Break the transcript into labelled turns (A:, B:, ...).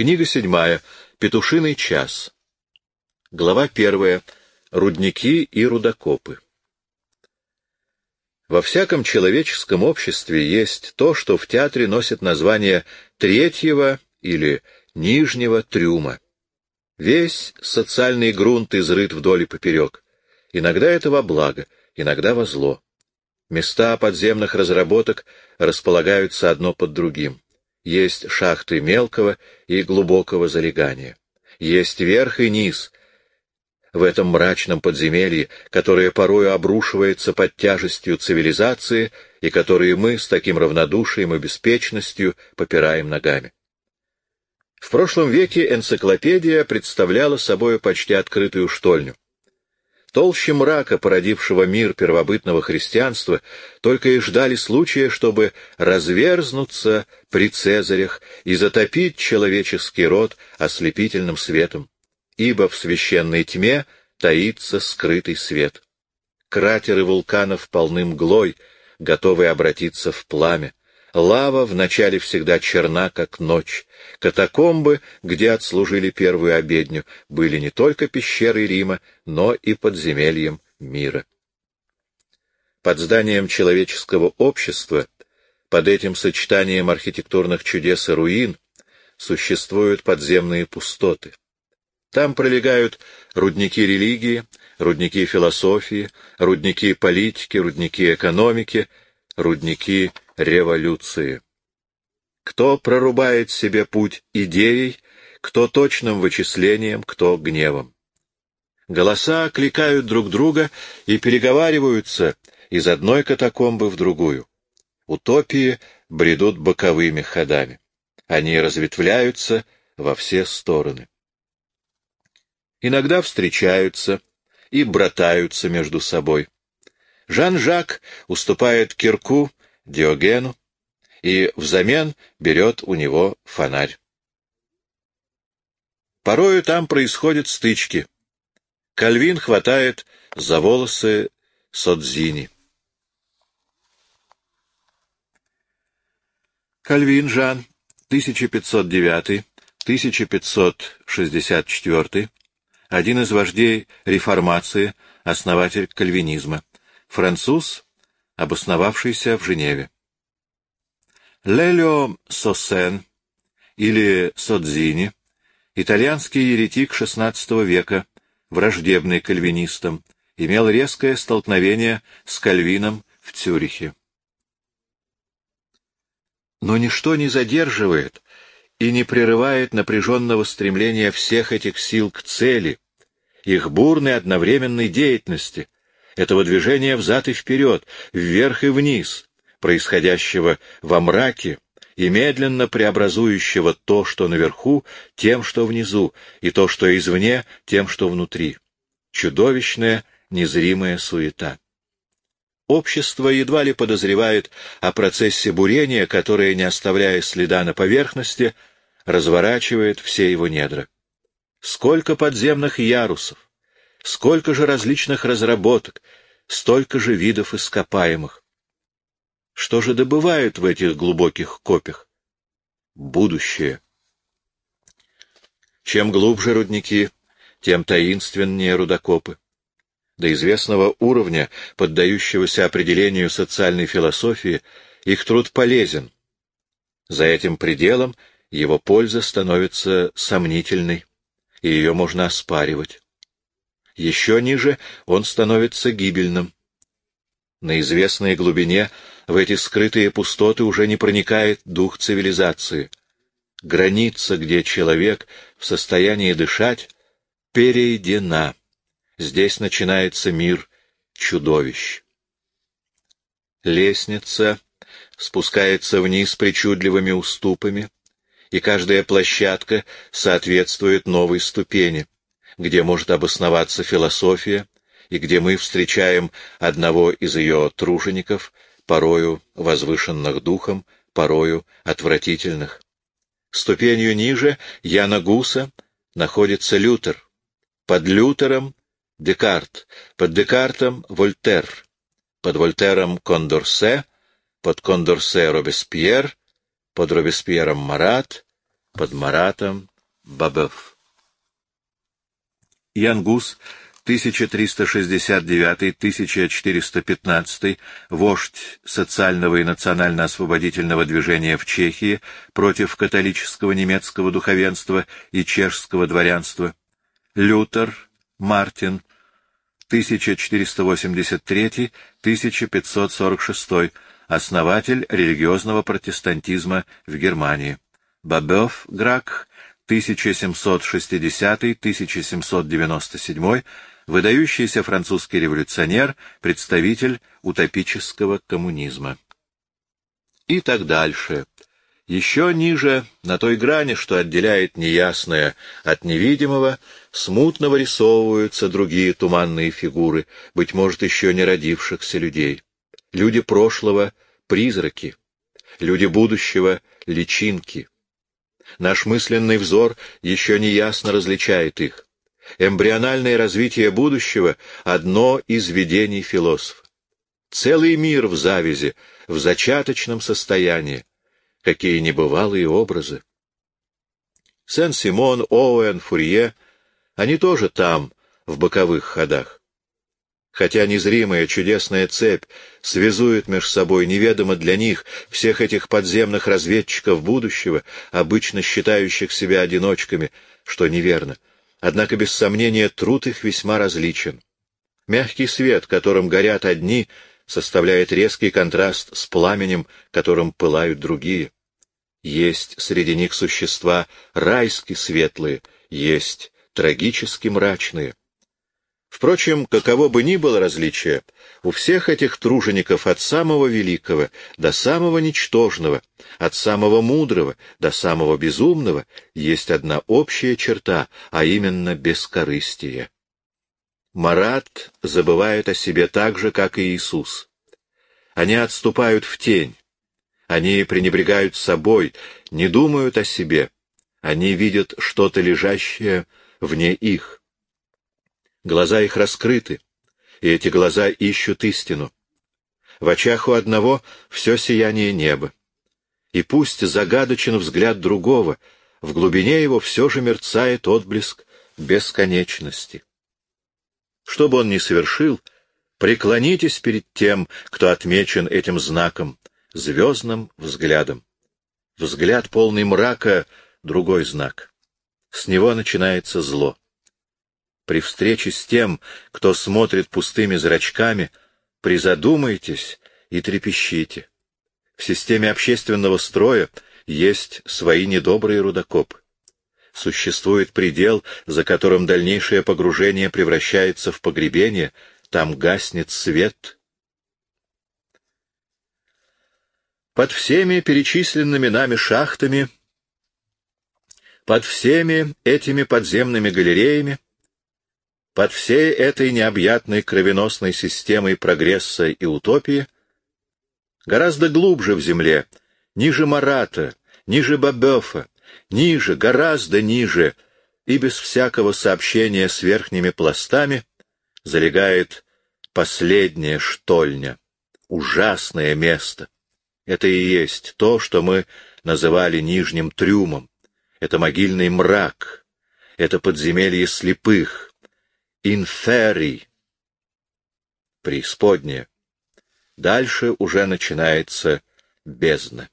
A: Книга седьмая. Петушиный час. Глава первая. Рудники и рудокопы. Во всяком человеческом обществе есть то, что в театре носит название третьего или нижнего трюма. Весь социальный грунт изрыт вдоль и поперек. Иногда это во благо, иногда во зло. Места подземных разработок располагаются одно под другим. Есть шахты мелкого и глубокого залегания. Есть верх и низ в этом мрачном подземелье, которое порою обрушивается под тяжестью цивилизации и которые мы с таким равнодушием и беспечностью попираем ногами. В прошлом веке энциклопедия представляла собой почти открытую штольню. Толще мрака, породившего мир первобытного христианства, только и ждали случая, чтобы разверзнуться при Цезарях и затопить человеческий род ослепительным светом, ибо в священной тьме таится скрытый свет. Кратеры вулканов полны мглой, готовые обратиться в пламя. Лава вначале всегда черна, как ночь. Катакомбы, где отслужили первую обедню, были не только пещерой Рима, но и подземельем мира. Под зданием человеческого общества, под этим сочетанием архитектурных чудес и руин, существуют подземные пустоты. Там пролегают рудники религии, рудники философии, рудники политики, рудники экономики, рудники революции. Кто прорубает себе путь идеей, кто точным вычислением, кто гневом. Голоса окликают друг друга и переговариваются из одной катакомбы в другую. Утопии бредут боковыми ходами. Они разветвляются во все стороны. Иногда встречаются и братаются между собой. Жан-Жак уступает Кирку Диогену и взамен берет у него фонарь. Порою там происходят стычки. Кальвин хватает за волосы Содзини. Кальвин Жан, 1509-1564, один из вождей реформации, основатель кальвинизма, француз, обосновавшийся в Женеве. Лелио Сосен или Содзини, итальянский еретик XVI века, враждебный кальвинистам, имел резкое столкновение с Кальвином в Цюрихе. Но ничто не задерживает и не прерывает напряженного стремления всех этих сил к цели, их бурной одновременной деятельности — этого движения взад и вперед, вверх и вниз, происходящего во мраке и медленно преобразующего то, что наверху, тем, что внизу, и то, что извне, тем, что внутри. Чудовищная, незримая суета. Общество едва ли подозревает о процессе бурения, которое, не оставляя следа на поверхности, разворачивает все его недра. Сколько подземных ярусов, Сколько же различных разработок, столько же видов ископаемых. Что же добывают в этих глубоких копях? Будущее. Чем глубже рудники, тем таинственнее рудокопы. До известного уровня, поддающегося определению социальной философии, их труд полезен. За этим пределом его польза становится сомнительной, и ее можно оспаривать. Еще ниже он становится гибельным. На известной глубине в эти скрытые пустоты уже не проникает дух цивилизации. Граница, где человек в состоянии дышать, перейдена. Здесь начинается мир чудовищ. Лестница спускается вниз причудливыми уступами, и каждая площадка соответствует новой ступени — где может обосноваться философия, и где мы встречаем одного из ее тружеников, порою возвышенных духом, порою отвратительных. Ступенью ниже Яна Гуса находится Лютер. Под Лютером — Декарт, под Декартом — Вольтер, под Вольтером — Кондорсе, под Кондорсе — Робеспьер, под Робеспьером — Марат, под Маратом Бабеф. Янгус 1369-1415, вождь социального и национально-освободительного движения в Чехии против католического немецкого духовенства и чешского дворянства, Лютер, Мартин, 1483-1546, основатель религиозного протестантизма в Германии. Бабёв Грак, 1760-1797, выдающийся французский революционер, представитель утопического коммунизма. И так дальше. Еще ниже, на той грани, что отделяет неясное от невидимого, смутно вырисовываются другие туманные фигуры, быть может, еще не родившихся людей. Люди прошлого — призраки, люди будущего — личинки. Наш мысленный взор еще не ясно различает их. Эмбриональное развитие будущего — одно из видений философа. Целый мир в завязи, в зачаточном состоянии. Какие небывалые образы! Сен-Симон, Оуэн, Фурье — они тоже там, в боковых ходах хотя незримая чудесная цепь связует между собой неведомо для них всех этих подземных разведчиков будущего, обычно считающих себя одиночками, что неверно. Однако, без сомнения, труд их весьма различен. Мягкий свет, которым горят одни, составляет резкий контраст с пламенем, которым пылают другие. Есть среди них существа райски светлые, есть трагически мрачные. Впрочем, каково бы ни было различие, у всех этих тружеников от самого великого до самого ничтожного, от самого мудрого до самого безумного есть одна общая черта, а именно бескорыстие. Марат забывает о себе так же, как и Иисус. Они отступают в тень. Они пренебрегают собой, не думают о себе. Они видят что-то лежащее вне их. Глаза их раскрыты, и эти глаза ищут истину. В очах у одного все сияние неба. И пусть загадочен взгляд другого, в глубине его все же мерцает отблеск бесконечности. Что бы он ни совершил, преклонитесь перед тем, кто отмечен этим знаком, звездным взглядом. Взгляд полный мрака — другой знак. С него начинается зло. При встрече с тем, кто смотрит пустыми зрачками, призадумайтесь и трепещите. В системе общественного строя есть свои недобрые рудокопы. Существует предел, за которым дальнейшее погружение превращается в погребение, там гаснет свет. Под всеми перечисленными нами шахтами, под всеми этими подземными галереями под всей этой необъятной кровеносной системой прогресса и утопии, гораздо глубже в земле, ниже Марата, ниже Бабёфа, ниже, гораздо ниже, и без всякого сообщения с верхними пластами, залегает последняя штольня, ужасное место. Это и есть то, что мы называли нижним трюмом. Это могильный мрак, это подземелье слепых, инфери, преисподняя. Дальше уже начинается бездна.